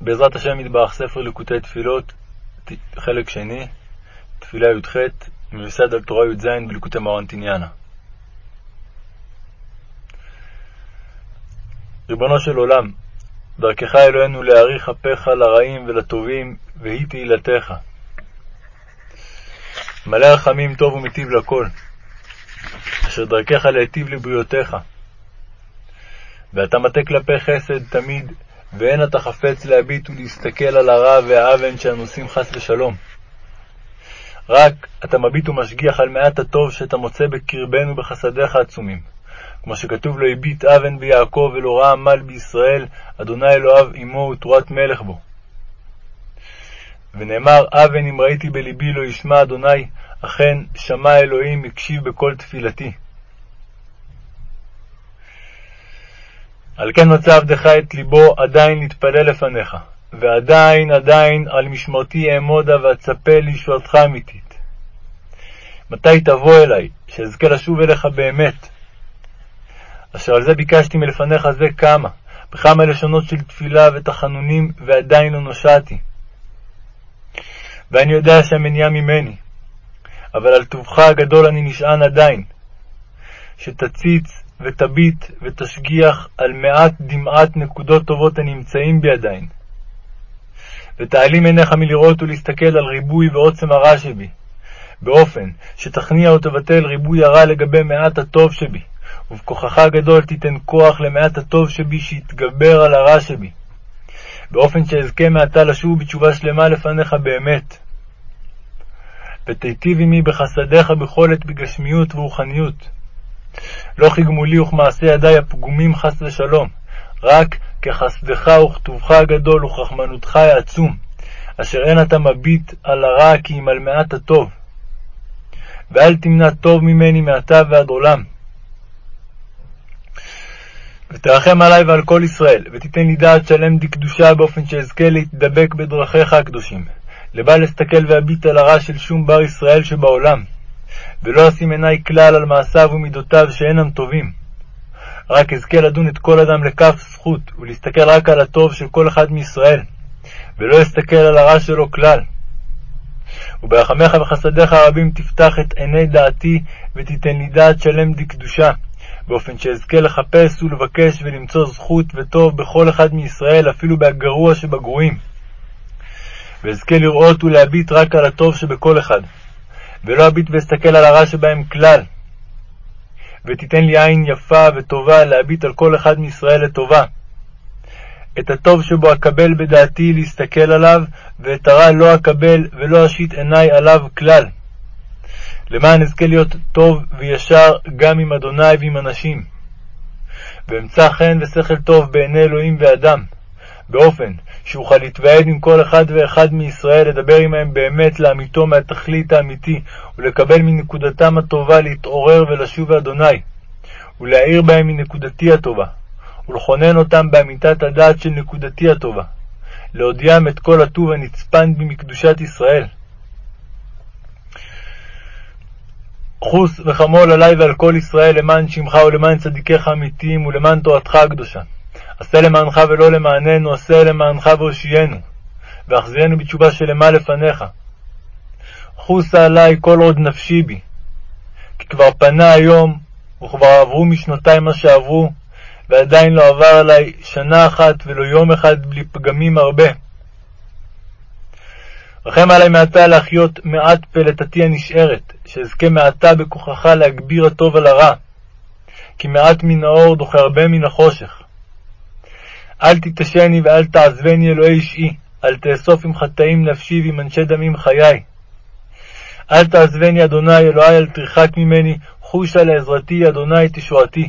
בעזרת השם יתברך ספר ליקוטי תפילות, חלק שני, תפילה י"ח, מיוסד על תורה י"ז בליקוטי מרן תניאנה. ריבונו של עולם, דרכך אלוהינו להאריך אפיך לרעים ולטובים, והיא תהילתך. מלא רחמים טוב ומיטיב לכל, אשר דרכך להיטיב לבריאותיך. ואתה מטה כלפי חסד תמיד, ואין אתה חפץ להביט ולהסתכל על הרע והאוון שאנו עושים חס ושלום. רק אתה מביט ומשגיח על מעט הטוב שאתה מוצא בקרבנו בחסדיך העצומים. כמו שכתוב לא הביט אוון ביעקב ולא רע עמל בישראל, אדוני אלוהיו עמו ותרועת מלך בו. ונאמר אוון אם ראיתי בלבי לא ישמע אדוני, אכן שמע אלוהים הקשיב בכל תפילתי. על כן מצא עבדך את ליבו עדיין להתפלל לפניך, ועדיין עדיין על משמרתי אעמודה ואצפה לישועתך אמיתית. מתי תבוא אלי, שאזכה לשוב אליך באמת? אשר על זה ביקשתי מלפניך זה כמה, בכמה לשונות של תפילה ותחנונים, ועדיין לא נושעתי. ואני יודע שהמניעה ממני, אבל על טובך הגדול אני נשען עדיין, שתציץ ותביט ותשגיח על מעט דמעת נקודות טובות הנמצאים בי עדיין. ותעלים עיניך מלראות ולהסתכל על ריבוי ועוצם הרע שבי, באופן שתכניע ותבטל ריבוי הרע לגבי מעט הטוב שבי, ובכוחך הגדול תיתן כוח למעט הטוב שבי שיתגבר על הרע שבי, באופן שאזכה מעתה לשוב בתשובה שלמה לפניך באמת. ותיטיב עמי בחסדיך בכל עת בגשמיות ורוחניות. לא כגמולי וכמעשה ידי הפגומים חס ושלום, רק כחסדך וכתובך הגדול וכרחמנותך העצום, אשר אין אתה מביט על הרע כי אם על מעט הטוב. ואל תמנע טוב ממני מעתה ועד עולם. ותרחם עלי ועל כל ישראל, ותיתן לי דעת שלם דקדושה באופן שאזכה להתדבק בדרכיך הקדושים, לבל אסתכל ואביט על הרע של שום בר ישראל שבעולם. ולא אשים עיני כלל על מעשיו ומידותיו שאינם טובים. רק אזכה לדון את כל אדם לכף זכות, ולהסתכל רק על הטוב של כל אחד מישראל, ולא אסתכל על הרע שלו כלל. וברחמך וחסדיך הרבים תפתח את עיני דעתי, ותיתן לי דעת שלם דקדושה, באופן שאזכה לחפש ולבקש ולמצוא זכות וטוב בכל אחד מישראל, אפילו בהגרוע שבגרועים. ואזכה לראות ולהביט רק על הטוב שבכל אחד. ולא אביט ואסתכל על הרע שבהם כלל. ותיתן לי עין יפה וטובה להביט על כל אחד מישראל לטובה. את הטוב שבו אקבל בדעתי להסתכל עליו, ואת הרע לא אקבל ולא אשית עיני עליו כלל. למען אזכה להיות טוב וישר גם עם אדוני ועם אנשים. ואמצא חן ושכל טוב בעיני אלוהים ואדם, באופן שאוכל להתוועד עם כל אחד ואחד מישראל, לדבר עמהם באמת לאמיתו מהתכלית האמיתי, ולקבל מנקודתם הטובה להתעורר ולשוב לאדוני, ולהאיר בהם מנקודתי הטובה, ולכונן אותם באמיתת הדעת של נקודתי הטובה, להודיעם את כל הטוב הנצפן בי מקדושת ישראל. חוס וחמול עלי ועל כל ישראל למען שמך ולמען צדיקיך האמיתיים ולמען תורתך הקדושה. עשה למענך ולא למעננו, עשה למענך והושיענו, והחזירנו בתשובה שלמה לפניך. חוסה עלי כל עוד נפשי בי, כי כבר פנה היום, וכבר עברו משנותי מה שעברו, ועדיין לא עבר עלי שנה אחת ולא יום אחד בלי פגמים הרבה. רחם עלי מעתה להחיות מעט פלטתי הנשארת, שאזכה מעתה בכוחך להגביר הטוב על הרע, כי מעט מן האור דוחה הרבה מן החושך. אל תתשני ואל תעזבני אלוהי אישי, אל תאסוף עם חטאים נפשי ועם אנשי דמים חיי. אל תעזבני אדוני אלוהי, אל תרחק ממני, חושה לעזרתי אדוני תשועתי.